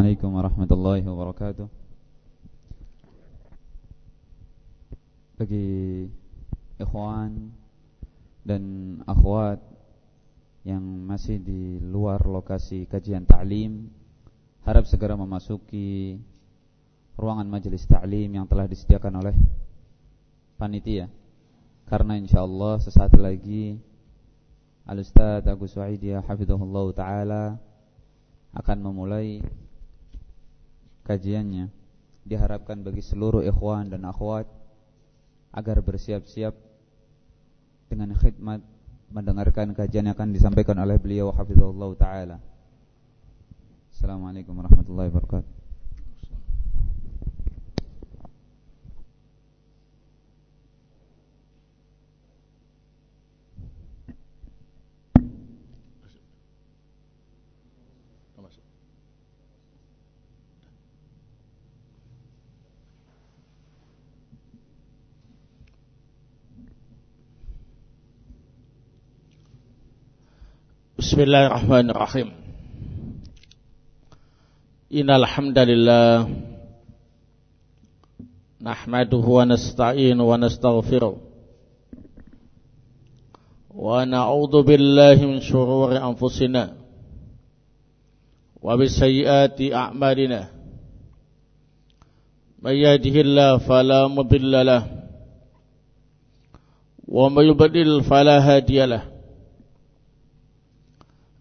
عليكم ورحمة الله وبركاته Bagi ikhwan dan akhwat yang masih di luar lokasi kajian ta'lim Harap segera memasuki ruangan majelis ta'lim yang telah disediakan oleh panitia Karena insyaAllah sesaat lagi Al-Ustaz Agus Wa'idiyah Hafidhullah Ta'ala akan memulai kajiannya diharapkan bagi seluruh ikhwan dan akhwat agar bersiap-siap dengan khidmat mendengarkan kajian yang akan disampaikan oleh beliau hafizallahu taala. Assalamualaikum warahmatullahi wabarakatuh. Bismillahirrahmanirrahim. Innal hamdalillah nahmaduhu wa nasta'inu wa nastaghfiruh. Wa na'udzu billahi min shururi anfusina wa min sayyiati a'malina. May yahdihillahu fala mudilla lahu wa may yudlil fala hadiya lahu.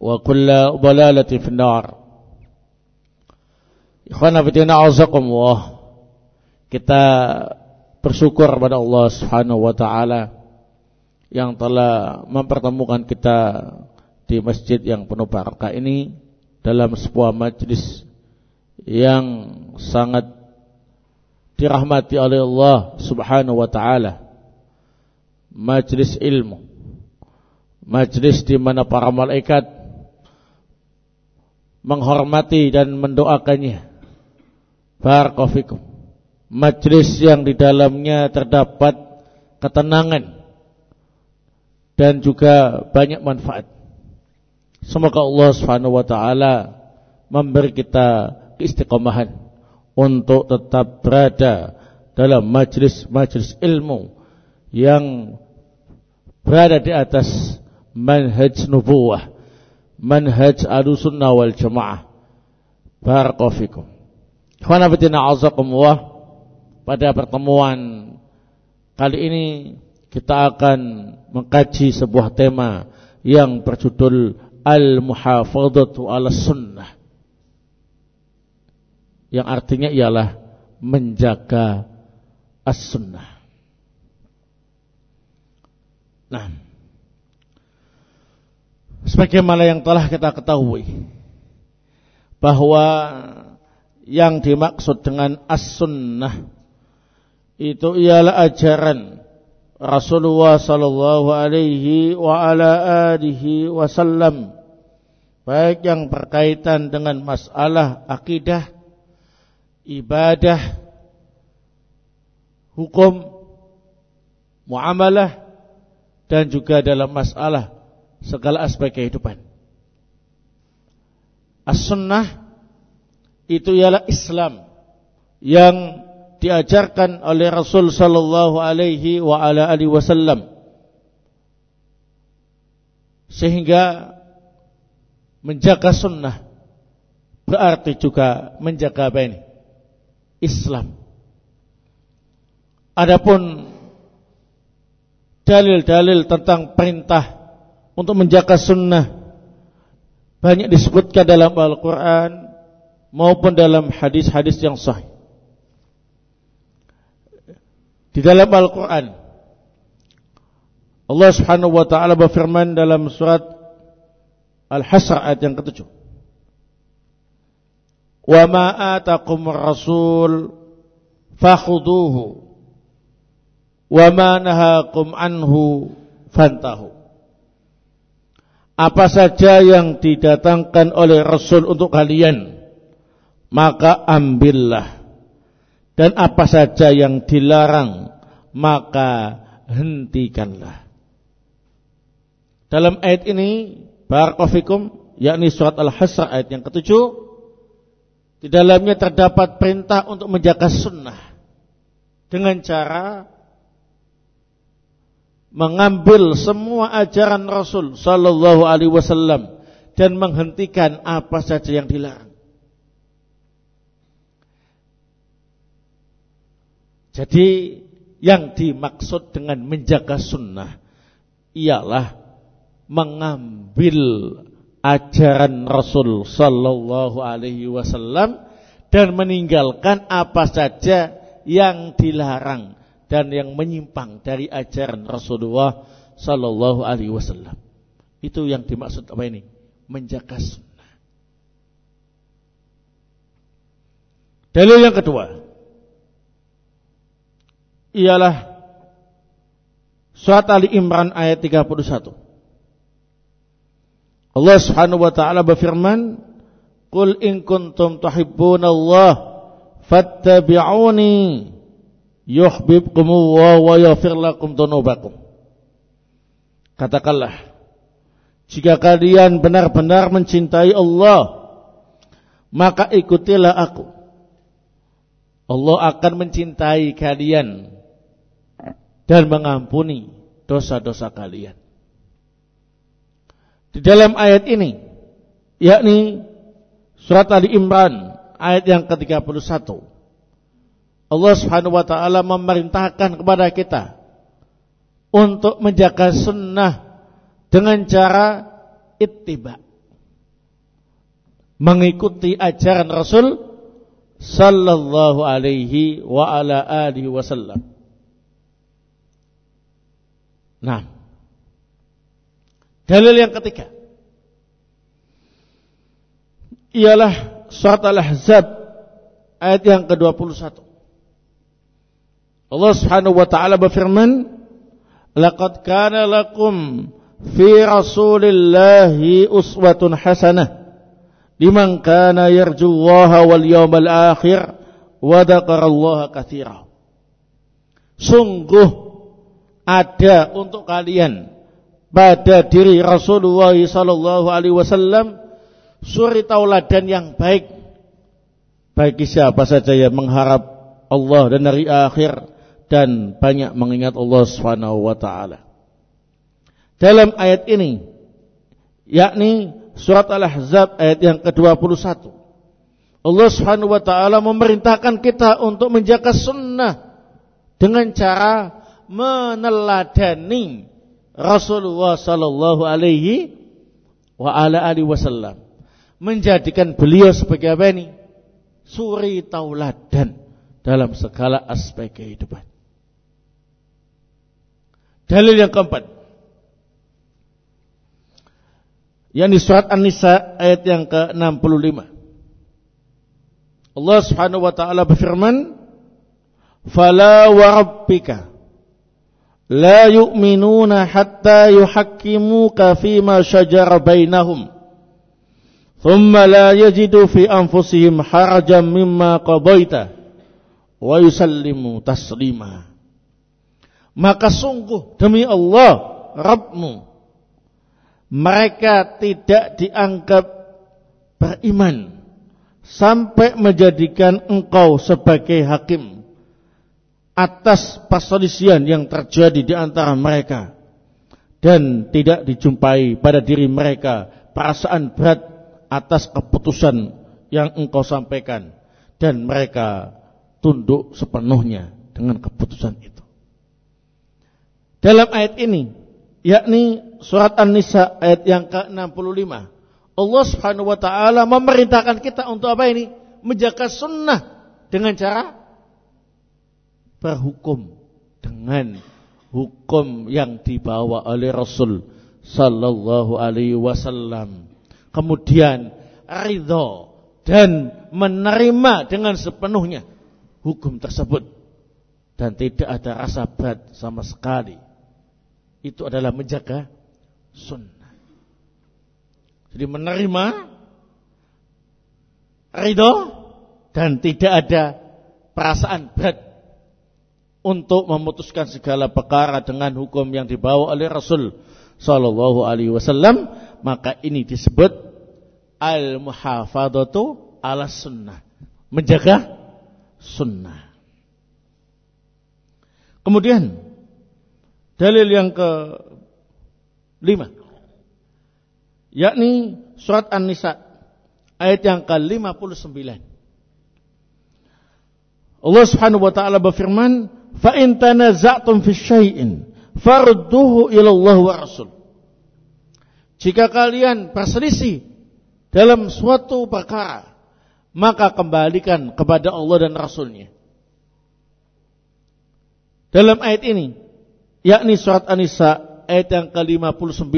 Wa kulla dalalati finnar Ikhwana fitina azakumullah Kita bersyukur kepada Allah subhanahu wa ta'ala Yang telah mempertemukan kita di masjid yang penuh barakah ini Dalam sebuah majlis yang sangat dirahmati oleh Allah subhanahu wa ta'ala. Majlis ilmu. Majlis di mana para malaikat menghormati dan mendoakannya. Barakofikum. Majlis yang di dalamnya terdapat ketenangan dan juga banyak manfaat. Semoga Allah Subhanahu wa taala memberi kita keistiqomahan untuk tetap berada dalam majlis-majlis ilmu yang berada di atas manhaj nubuwah manhaj sunnah wal jamaah. Barakofikum. Khanafatina azakumullah. Pada pertemuan kali ini kita akan mengkaji sebuah tema yang berjudul Al-Muhafadhatu ala Sunnah. Yang artinya ialah menjaga as-sunnah. Nah, sebagaimana yang telah kita ketahui bahwa yang dimaksud dengan as-sunnah itu ialah ajaran Rasulullah sallallahu alaihi wa ala alihi wasallam baik yang berkaitan dengan masalah akidah ibadah, hukum, muamalah dan juga dalam masalah segala aspek kehidupan. As-sunnah itu ialah Islam yang diajarkan oleh Rasul sallallahu alaihi wa ala alihi wasallam. Sehingga menjaga sunnah berarti juga menjaga apa ini? Islam. Adapun dalil-dalil tentang perintah untuk menjaga sunnah. Banyak disebutkan dalam Al-Quran maupun dalam hadis-hadis yang sahih. Di dalam Al-Quran Allah subhanahu wa ta'ala berfirman dalam surat Al-Hasr ayat yang ketujuh. Atakum rasul ma nahakum anhu fantahu apa saja yang didatangkan oleh Rasul untuk kalian maka ambillah. Dan apa saja yang dilarang maka hentikanlah. Dalam ayat ini barakofikum yakni surat al-hasr ayat yang ketujuh di dalamnya terdapat perintah untuk menjaga sunnah dengan cara mengambil semua ajaran Rasul sallallahu alaihi wasallam dan menghentikan apa saja yang dilarang. Jadi yang dimaksud dengan menjaga sunnah ialah mengambil ajaran Rasul sallallahu alaihi wasallam dan meninggalkan apa saja yang dilarang dan yang menyimpang dari ajaran Rasulullah sallallahu alaihi wasallam. Itu yang dimaksud apa ini? Menjaga sunnah. Dalil yang kedua ialah surat Ali Imran ayat 31. Allah Subhanahu wa taala berfirman, "Qul in kuntum tuhibbunallah fattabi'uni yuhibbukumullah wa yaghfir lakum dzunubakum. Katakanlah, jika kalian benar-benar mencintai Allah, maka ikutilah aku. Allah akan mencintai kalian dan mengampuni dosa-dosa kalian. Di dalam ayat ini, yakni surat Ali Imran ayat yang ke-31. Allah Subhanahu wa taala memerintahkan kepada kita untuk menjaga sunnah dengan cara ittiba. Mengikuti ajaran Rasul sallallahu alaihi wa ala alihi wasallam. Nah, dalil yang ketiga ialah surat Al-Ahzab ayat yang ke-21. Allah Subhanahu wa taala berfirman, "Laqad kana lakum fi Rasulillahi uswatun hasanah liman kana yarjullaha wal yawmal akhir wa dzakarallaha katsira." Sungguh ada untuk kalian pada diri Rasulullah sallallahu alaihi wasallam suri tauladan yang baik bagi siapa saja yang mengharap Allah dan hari akhir dan banyak mengingat Allah Subhanahu wa taala. Dalam ayat ini yakni surat Al-Ahzab ayat yang ke-21 Allah Subhanahu wa taala memerintahkan kita untuk menjaga sunnah dengan cara meneladani Rasulullah sallallahu alaihi wa ala alihi wasallam. Menjadikan beliau sebagai apa ini? Suri tauladan dalam segala aspek kehidupan Dalil yang keempat. Yang di surat An-Nisa ayat yang ke-65. Allah Subhanahu wa taala berfirman, "Fala wa rabbika la yu'minuna hatta yuhakkimuka fima shajara bainahum." thumma la yajidu fi anfusihim harajan mimma qadaita wa yusallimu taslima maka sungguh demi Allah Rabbmu mereka tidak dianggap beriman sampai menjadikan engkau sebagai hakim atas perselisihan yang terjadi di antara mereka dan tidak dijumpai pada diri mereka perasaan berat atas keputusan yang engkau sampaikan dan mereka tunduk sepenuhnya dengan keputusan itu. Dalam ayat ini yakni surat An-Nisa ayat yang ke-65. Allah Subhanahu wa taala memerintahkan kita untuk apa ini? Menjaga sunnah dengan cara berhukum dengan hukum yang dibawa oleh Rasul sallallahu alaihi wasallam. Kemudian ridho dan menerima dengan sepenuhnya hukum tersebut dan tidak ada rasa berat sama sekali itu adalah menjaga sunnah. Jadi menerima ridho dan tidak ada perasaan berat untuk memutuskan segala perkara dengan hukum yang dibawa oleh Rasul Sallallahu Alaihi Wasallam maka ini disebut al muhafadatu ala sunnah menjaga sunnah. Kemudian Dalil yang ke lima. Yakni surat An-Nisa ayat yang ke-59. Allah Subhanahu wa taala berfirman, "Fa in tanaza'tum fi syai'in farudduhu ila Allah wa Rasul." Jika kalian berselisih dalam suatu perkara, maka kembalikan kepada Allah dan Rasulnya. Dalam ayat ini yakni surat An-Nisa ayat yang ke-59.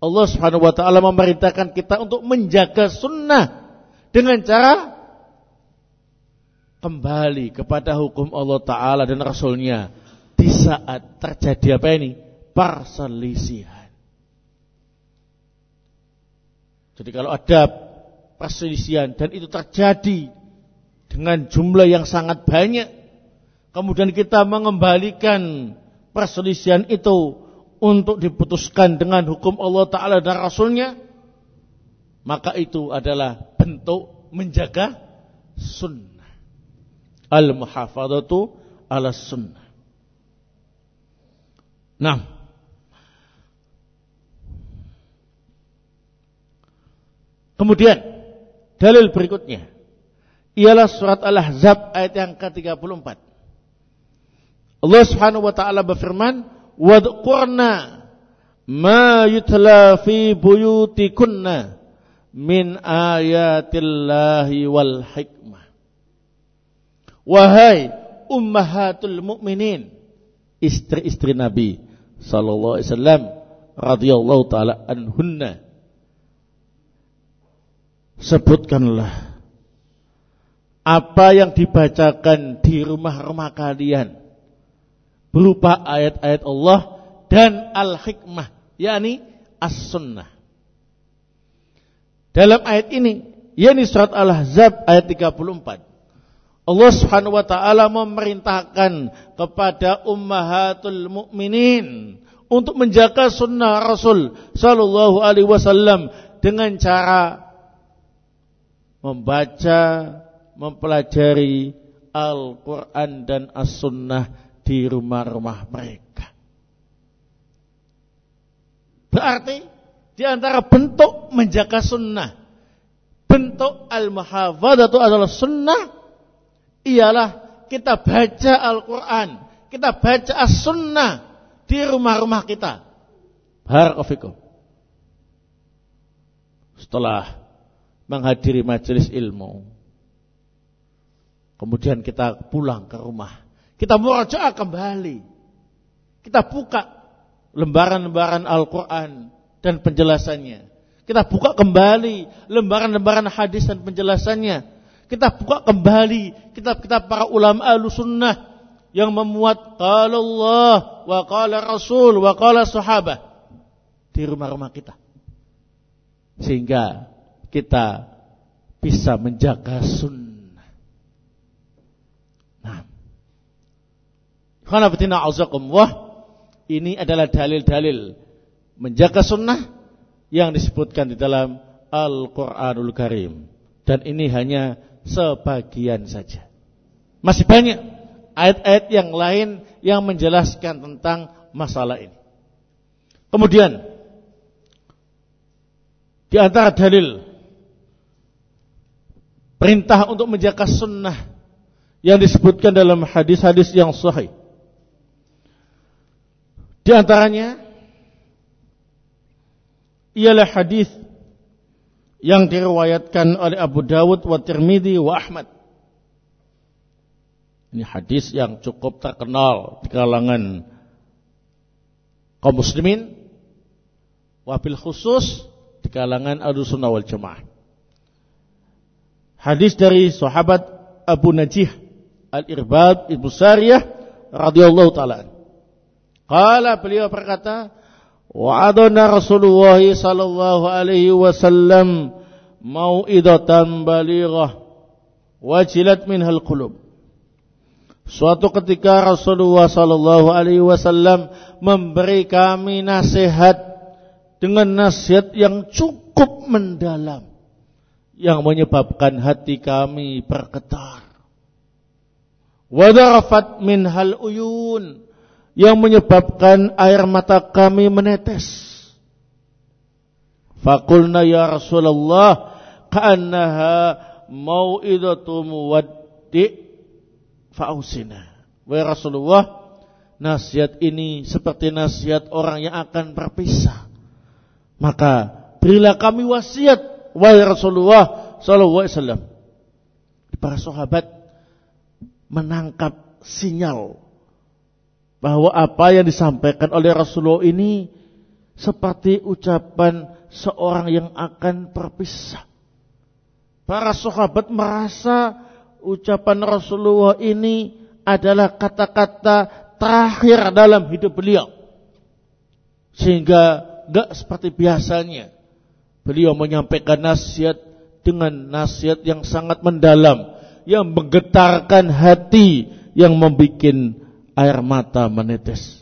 Allah Subhanahu wa taala memerintahkan kita untuk menjaga sunnah dengan cara kembali kepada hukum Allah taala dan rasulnya di saat terjadi apa ini? perselisihan. Jadi kalau ada perselisihan dan itu terjadi dengan jumlah yang sangat banyak kemudian kita mengembalikan perselisihan itu untuk diputuskan dengan hukum Allah Ta'ala dan Rasulnya, maka itu adalah bentuk menjaga sunnah. Al-muhafadatu ala sunnah. Nah, kemudian dalil berikutnya ialah surat Al-Ahzab ayat yang ke-34. Allah Subhanahu wa taala berfirman, "Wadqurna ma yutla fi buyutikunna min ayatillahi wal hikmah." Wahai ummahatul mukminin, istri-istri Nabi sallallahu alaihi wasallam radhiyallahu taala anhunna sebutkanlah apa yang dibacakan di rumah-rumah kalian berupa ayat-ayat Allah dan al-hikmah, yakni as-sunnah. Dalam ayat ini, yakni surat Al-Ahzab ayat 34. Allah Subhanahu wa taala memerintahkan kepada ummahatul mukminin untuk menjaga sunnah Rasul sallallahu alaihi wasallam dengan cara membaca, mempelajari Al-Qur'an dan As-Sunnah di rumah-rumah mereka. Berarti di antara bentuk menjaga sunnah, bentuk al-muhafadzatu adalah sunnah, ialah kita baca Al-Quran, kita baca as-sunnah di rumah-rumah kita. Barakofikum. Setelah menghadiri majelis ilmu, kemudian kita pulang ke rumah kita murajaah kembali. Kita buka lembaran-lembaran Al-Quran dan penjelasannya. Kita buka kembali lembaran-lembaran hadis dan penjelasannya. Kita buka kembali kitab-kitab para ulama al-sunnah yang memuat qala Allah wa qala Rasul wa qala sahabat di rumah-rumah kita. Sehingga kita bisa menjaga sunnah. Nah, wah ini adalah dalil-dalil menjaga sunnah yang disebutkan di dalam Al-Quranul Karim. Dan ini hanya sebagian saja. Masih banyak ayat-ayat yang lain yang menjelaskan tentang masalah ini. Kemudian di antara dalil perintah untuk menjaga sunnah yang disebutkan dalam hadis-hadis yang sahih. Di antaranya ialah hadis yang diriwayatkan oleh Abu Dawud wa Tirmidzi wa Ahmad. Ini hadis yang cukup terkenal di kalangan kaum muslimin wabil khusus di kalangan Ahlussunnah wal Jamaah. Hadis dari sahabat Abu Najih Al-Irbad Ibnu Sariyah radhiyallahu taala. Qala beliau berkata, Wa'adana Rasulullah sallallahu alaihi wasallam mau'idatan balighah wajilat minhal qulub. Suatu ketika Rasulullah sallallahu alaihi wasallam memberi kami nasihat dengan nasihat yang cukup mendalam yang menyebabkan hati kami bergetar. Wadarafat minhal uyun yang menyebabkan air mata kami menetes. Fakulna ya Rasulullah ka'annaha mau'idatu muwaddi fa'usina. Wahai Rasulullah, nasihat ini seperti nasihat orang yang akan berpisah. Maka berilah kami wasiat wahai Rasulullah sallallahu alaihi wasallam. Para sahabat menangkap sinyal bahwa apa yang disampaikan oleh Rasulullah ini seperti ucapan seorang yang akan berpisah. Para sahabat merasa ucapan Rasulullah ini adalah kata-kata terakhir dalam hidup beliau. Sehingga gak seperti biasanya. Beliau menyampaikan nasihat dengan nasihat yang sangat mendalam. Yang menggetarkan hati. Yang membuat air mata menetes.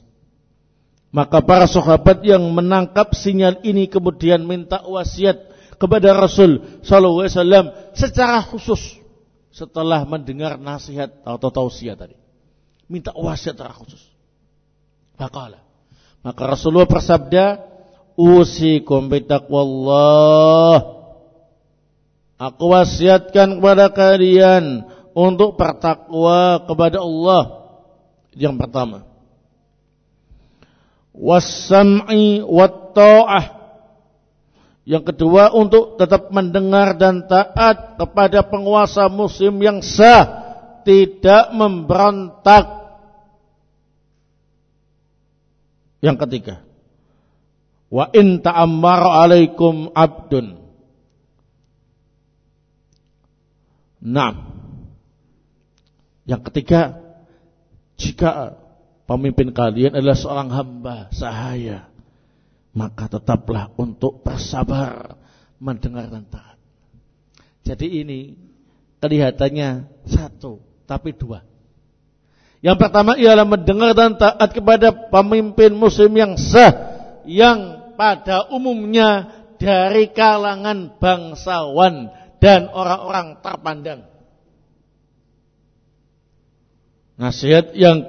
Maka para sahabat yang menangkap sinyal ini kemudian minta wasiat kepada Rasul sallallahu alaihi wasallam secara khusus setelah mendengar nasihat atau tausiah tadi. Minta wasiat secara khusus. Maka Maka Rasulullah bersabda, "Usikum bitaqwallah." Aku wasiatkan kepada kalian untuk bertakwa kepada Allah yang pertama. Wasam'i wat ta'ah. Yang kedua untuk tetap mendengar dan taat kepada penguasa muslim yang sah, tidak memberontak. Yang ketiga, wa in ta'ammar alaikum abdun. Nah, yang ketiga, jika pemimpin kalian adalah seorang hamba sahaya, maka tetaplah untuk bersabar mendengar dan taat. Jadi ini kelihatannya satu, tapi dua. Yang pertama ialah mendengar dan taat kepada pemimpin muslim yang sah, yang pada umumnya dari kalangan bangsawan dan orang-orang terpandang. Nasihat yang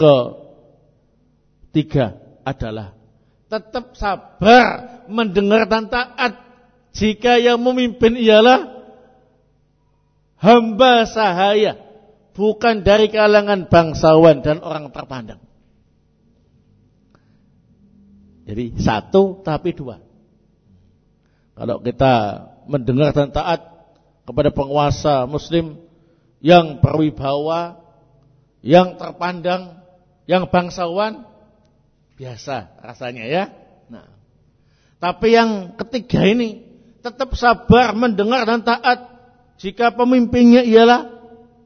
ketiga adalah tetap sabar mendengar dan taat jika yang memimpin ialah hamba sahaya bukan dari kalangan bangsawan dan orang terpandang. Jadi satu tapi dua. Kalau kita mendengar dan taat kepada penguasa muslim yang berwibawa yang terpandang, yang bangsawan biasa rasanya ya. Nah, tapi yang ketiga ini tetap sabar mendengar dan taat jika pemimpinnya ialah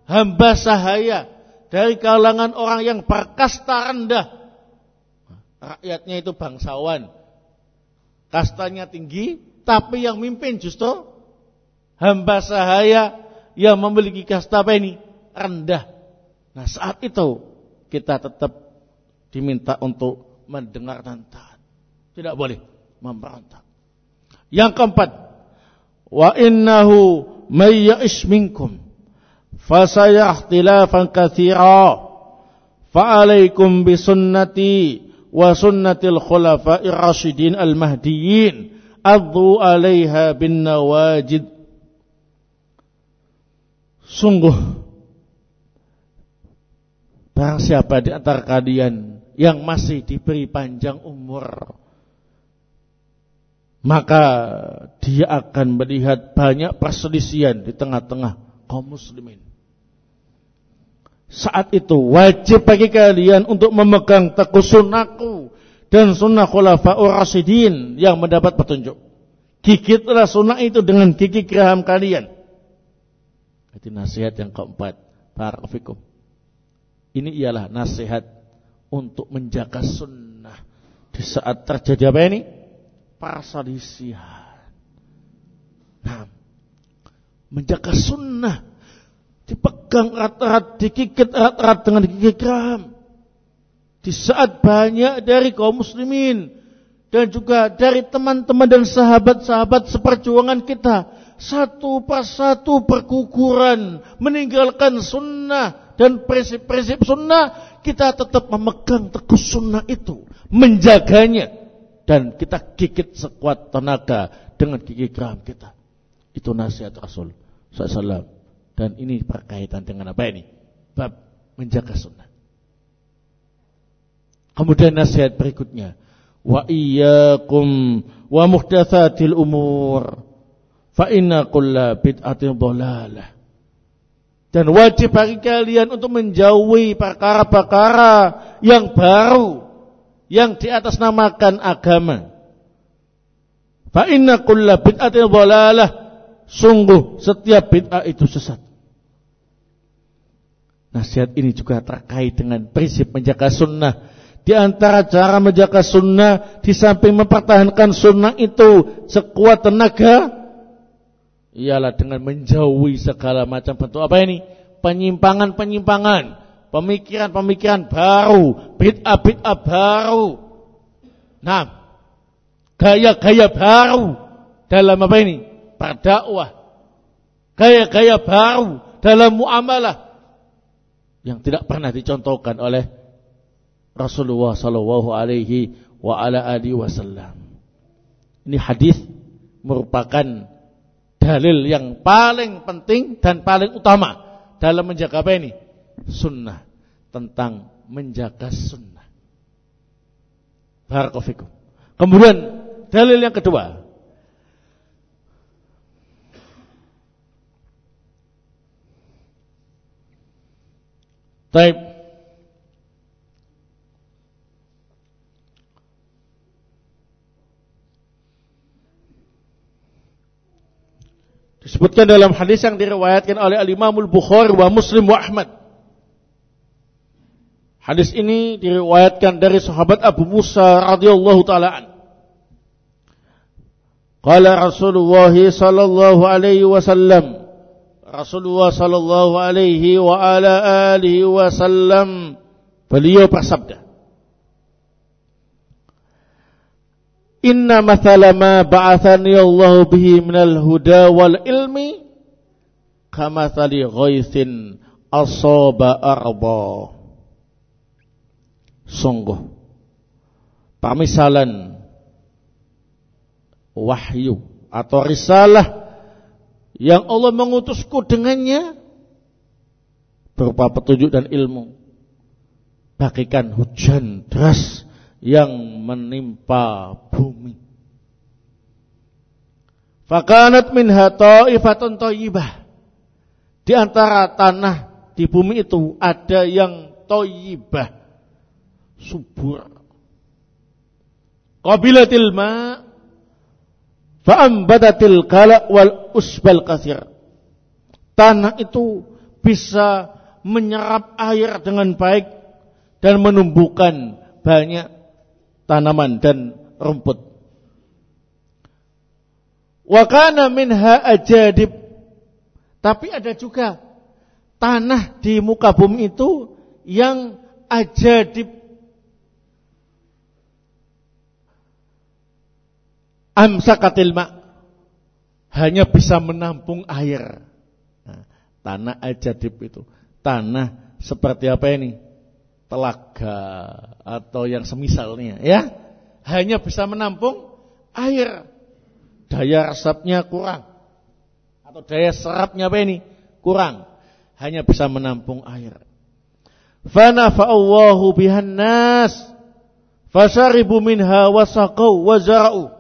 hamba sahaya dari kalangan orang yang berkasta rendah. Rakyatnya itu bangsawan. Kastanya tinggi, tapi yang mimpin justru hamba sahaya yang memiliki kasta apa ini? Rendah. Nah saat itu kita tetap diminta untuk mendengar dan taat. Tidak boleh memberontak. Yang keempat, wa innahu may ya'ish minkum fasayah ikhtilafan katsira fa'alaikum bisunnati wa sunnatil khulafa'ir rasyidin al-mahdiyyin addu 'alaiha bin nawajid Sungguh Barang siapa di antara kalian Yang masih diberi panjang umur? Maka dia akan melihat banyak perselisihan Di tengah-tengah kaum muslimin. Saat itu wajib bagi kalian Untuk memegang teguh sunnahku Dan sunnah khulafa'ur rasidin Yang mendapat petunjuk. Gigitlah sunnah itu dengan gigi geraham kalian. Itu nasihat yang keempat. Barakallahu Ini ialah nasihat untuk menjaga sunnah di saat terjadi apa ini? Perselisihan. Nah, menjaga sunnah dipegang erat-erat, dikikit erat-erat dengan gigi geram. Di saat banyak dari kaum muslimin dan juga dari teman-teman dan sahabat-sahabat seperjuangan kita satu persatu berkukuran meninggalkan sunnah dan prinsip-prinsip sunnah kita tetap memegang teguh sunnah itu menjaganya. Dan kita gigit sekuat tenaga dengan gigi geram kita. Itu nasihat Rasul SAW dan ini berkaitan dengan apa ini? Bab menjaga sunnah. Kemudian nasihat berikutnya. Wa iyyakum wa muhdatsatil umur Fa inna kulla bid'atin dhalalah. Dan wajib bagi kalian untuk menjauhi perkara-perkara yang baru yang di atas namakan agama. Fa inna kulla bid'atin dhalalah. Sungguh setiap bid'ah itu sesat. Nasihat ini juga terkait dengan prinsip menjaga sunnah. Di antara cara menjaga sunnah, di samping mempertahankan sunnah itu sekuat tenaga, ialah dengan menjauhi segala macam bentuk apa ini? Penyimpangan-penyimpangan, pemikiran-pemikiran baru, bid'ah-bid'ah baru. Nah, gaya-gaya baru dalam apa ini? Berdakwah. Gaya-gaya baru dalam muamalah yang tidak pernah dicontohkan oleh Rasulullah sallallahu alaihi wa ala alihi wasallam. Ini hadis merupakan dalil yang paling penting dan paling utama dalam menjaga apa ini? Sunnah. Tentang menjaga sunnah. Barakofikum. Kemudian dalil yang kedua. Taib. Disebutkan dalam hadis yang diriwayatkan oleh Al-Imam Al-Bukhari wa Muslim wa Ahmad. Hadis ini diriwayatkan dari sahabat Abu Musa radhiyallahu taala an. Qala Rasulullah sallallahu alaihi wasallam Rasulullah sallallahu alaihi wa ala alihi wasallam beliau bersabda Inna mathala ma ba'athani Allah bihi minal huda wal ilmi kamathali ghaithin asaba arba. Sungguh pamisalan wahyu atau risalah yang Allah mengutusku dengannya berupa petunjuk dan ilmu bagikan hujan deras yang menimpa bumi. Fakanat min ta'ifatun thayyibah. Di antara tanah di bumi itu ada yang thayyibah, subur. Qabilatil ma fa'ambatatil kala wal usbal kasir. Tanah itu bisa menyerap air dengan baik dan menumbuhkan banyak tanaman dan rumput. Wa kana minha ajadib Tapi ada juga tanah di muka bumi itu yang aja di amsakatil ma hanya bisa menampung air. Nah, tanah ajadib itu tanah seperti apa ini? Telaga atau yang semisalnya ya. Hanya bisa menampung air. Daya resapnya kurang. Atau daya serapnya apa ini? Kurang. Hanya bisa menampung air. Fanafa'allahu bihan nas. Fasaribu minha wasaqau wazara'u.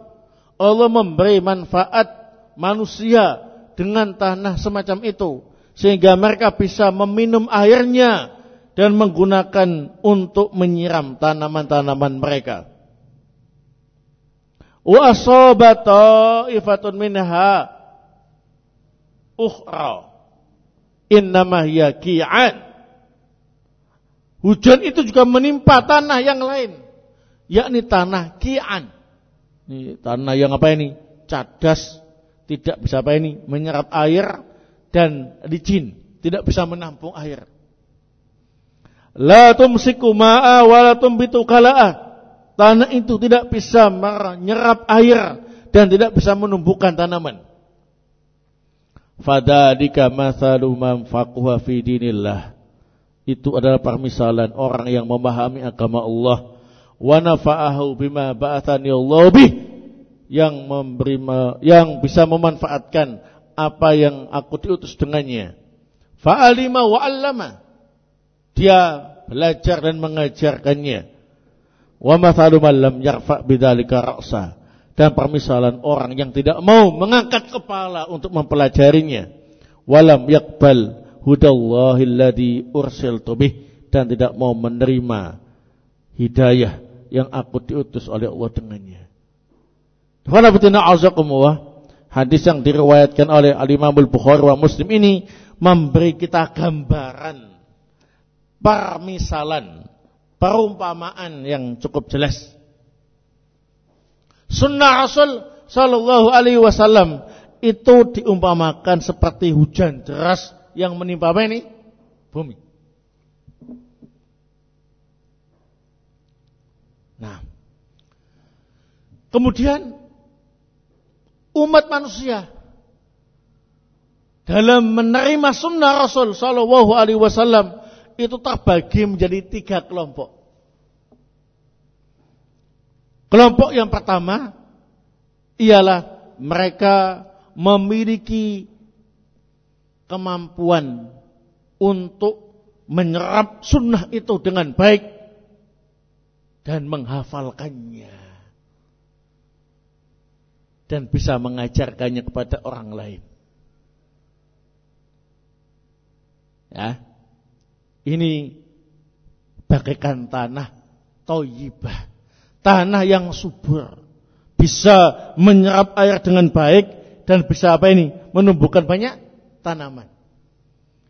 Allah memberi manfaat manusia dengan tanah semacam itu sehingga mereka bisa meminum airnya dan menggunakan untuk menyiram tanaman-tanaman mereka. Wa asabata ifatun minha ukhra. Hiya ki'an. Hujan itu juga menimpa tanah yang lain, yakni tanah ki'an. Ini tanah yang apa ini? Cadas, tidak bisa apa ini? Menyerap air dan licin, tidak bisa menampung air. La tumsiku ma'a wa la tumbitu kala'ah. Tanah itu tidak bisa menyerap air dan tidak bisa menumbuhkan tanaman. Fadadika mathalu man faqwa fi dinillah. Itu adalah permisalan orang yang memahami agama Allah wa nafa'ahu bima ba'athani Allah bih yang memberi yang bisa memanfaatkan apa yang aku diutus dengannya. Fa'alima wa 'allama. Dia belajar dan mengajarkannya. Wa mathalu man lam yarfa' bidzalika ra'sa. Dan permisalan orang yang tidak mau mengangkat kepala untuk mempelajarinya. Walam yakbal hudallahi alladhi ursiltu bih dan tidak mau menerima hidayah yang aku diutus oleh Allah dengannya. Hadis yang diriwayatkan oleh Al-Imam Al-Bukhari wa Muslim ini memberi kita gambaran permisalan, perumpamaan yang cukup jelas. Sunnah Rasul Sallallahu Alaihi Wasallam itu diumpamakan seperti hujan deras yang menimpa ini? Bumi. Nah, kemudian umat manusia dalam menerima sunnah Rasul Shallallahu Alaihi Wasallam itu terbagi menjadi tiga kelompok. Kelompok yang pertama ialah mereka memiliki kemampuan untuk menyerap sunnah itu dengan baik dan menghafalkannya dan bisa mengajarkannya kepada orang lain. Ya. Ini bagaikan tanah toyibah. Tanah yang subur. Bisa menyerap air dengan baik dan bisa apa ini? Menumbuhkan banyak tanaman.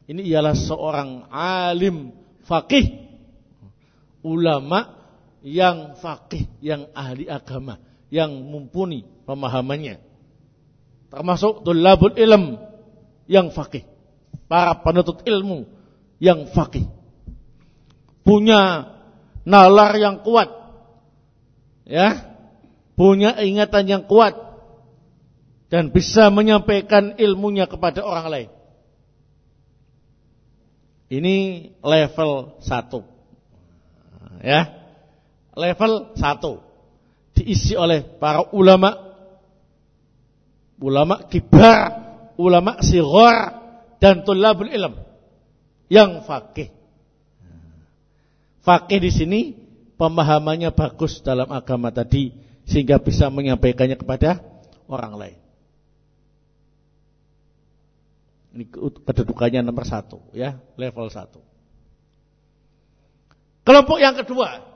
Ini ialah seorang alim fakih. Ulama yang fakih, yang ahli agama, yang mumpuni pemahamannya. Termasuk tulabul ilm yang fakih. Para penuntut ilmu yang fakih. Punya nalar yang kuat. Ya. Punya ingatan yang kuat. Dan bisa menyampaikan ilmunya kepada orang lain. Ini level satu. Ya level 1 diisi oleh para ulama ulama kibar ulama sighar dan tulabul ilm yang fakih fakih di sini pemahamannya bagus dalam agama tadi sehingga bisa menyampaikannya kepada orang lain. Ini kedudukannya nomor satu ya level satu. Kelompok yang kedua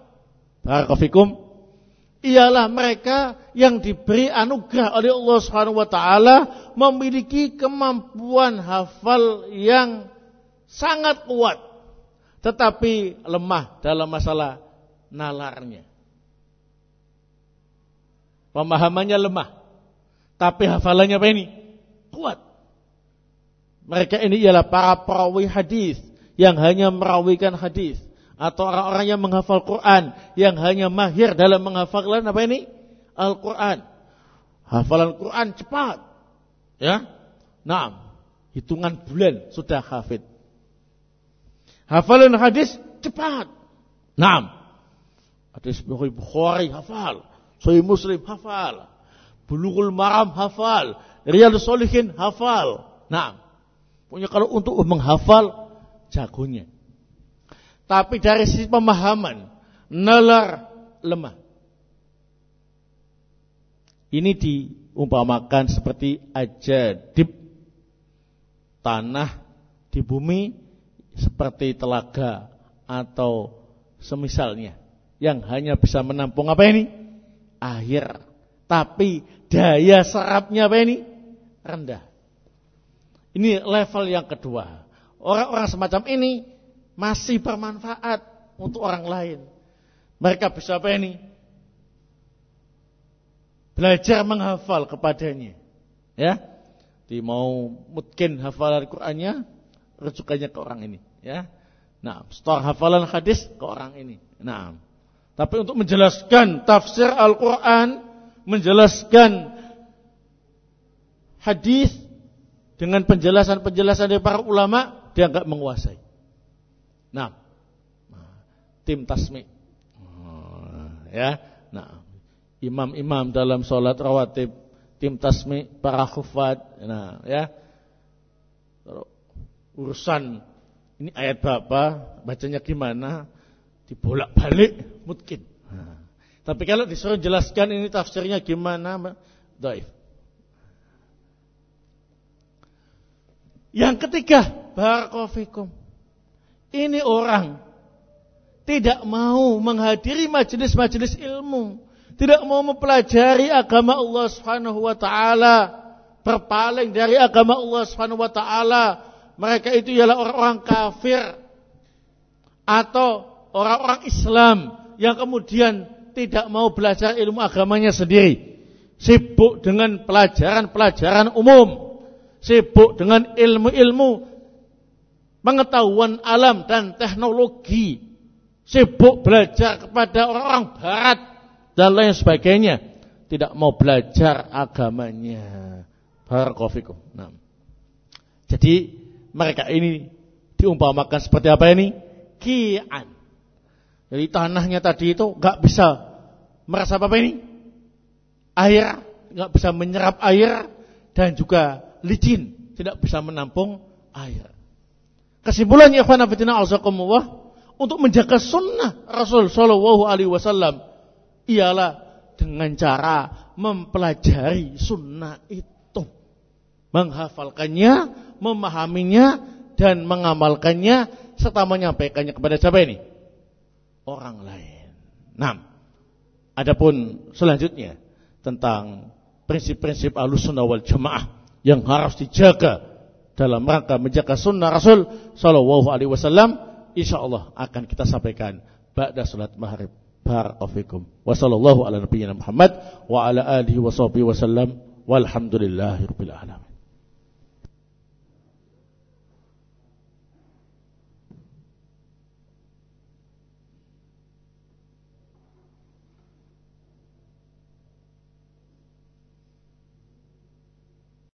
Barakofikum ialah mereka yang diberi anugerah oleh Allah Subhanahu wa taala memiliki kemampuan hafal yang sangat kuat tetapi lemah dalam masalah nalarnya. Pemahamannya lemah tapi hafalannya apa ini? Kuat. Mereka ini ialah para perawi hadis yang hanya merawikan hadis atau orang-orang yang menghafal Quran yang hanya mahir dalam menghafalkan apa ini? Al-Quran. Hafalan Quran cepat. Ya. Nah, hitungan bulan sudah hafid. Hafalan hadis cepat. Nah, hadis Bukhari hafal, Sahih Muslim hafal, Bulughul Maram hafal, Riyadhus Shalihin hafal. Nah, punya kalau untuk menghafal jagonya. Tapi dari sisi pemahaman, nalar lemah. Ini diumpamakan seperti ajadib tanah di bumi seperti telaga atau semisalnya yang hanya bisa menampung apa ini? Air. Tapi daya serapnya apa ini? Rendah. Ini level yang kedua. Orang-orang semacam ini masih bermanfaat untuk orang lain. Mereka bisa apa ini? belajar menghafal kepadanya. Ya. Di mau mungkin hafalan Qur'annya rujukannya ke orang ini, ya. Nah, setor hafalan hadis ke orang ini. Nah, tapi untuk menjelaskan tafsir Al-Qur'an, menjelaskan hadis dengan penjelasan-penjelasan dari para ulama, dia enggak menguasai. Nah, tim tasmi. Ya, nah, imam-imam dalam sholat rawatib, tim tasmi, para khufat, nah ya. Urusan ini ayat berapa, bacanya gimana, dibolak-balik mungkin. Nah. Tapi kalau disuruh jelaskan ini tafsirnya gimana, daif. Yang ketiga, barakofikum. Ini orang tidak mau menghadiri majelis-majelis ilmu tidak mau mempelajari agama Allah Subhanahu wa taala, berpaling dari agama Allah Subhanahu wa taala, mereka itu ialah orang-orang kafir atau orang-orang Islam yang kemudian tidak mau belajar ilmu agamanya sendiri. Sibuk dengan pelajaran-pelajaran umum, sibuk dengan ilmu-ilmu pengetahuan alam dan teknologi, sibuk belajar kepada orang-orang barat dan lain sebagainya tidak mau belajar agamanya. Barakofikum. Nah. Jadi mereka ini diumpamakan seperti apa ini? Kian. Jadi tanahnya tadi itu nggak bisa merasa apa ini? Air, nggak bisa menyerap air dan juga licin, tidak bisa menampung air. Kesimpulannya, ikhwan fillah, untuk menjaga sunnah Rasul Shallallahu Alaihi Wasallam ialah dengan cara mempelajari sunnah itu. Menghafalkannya, memahaminya, dan mengamalkannya, serta menyampaikannya kepada siapa ini? Orang lain. Nah, adapun selanjutnya tentang prinsip-prinsip sunnah wal jamaah yang harus dijaga dalam rangka menjaga sunnah Rasul Shallallahu Alaihi Wasallam, insya Allah akan kita sampaikan pada salat maghrib. Barakallahu fikum. Wa sallallahu ala nabiyyina Muhammad wa ala alihi wa sahbihi wa sallam. Walhamdulillahirabbil alamin.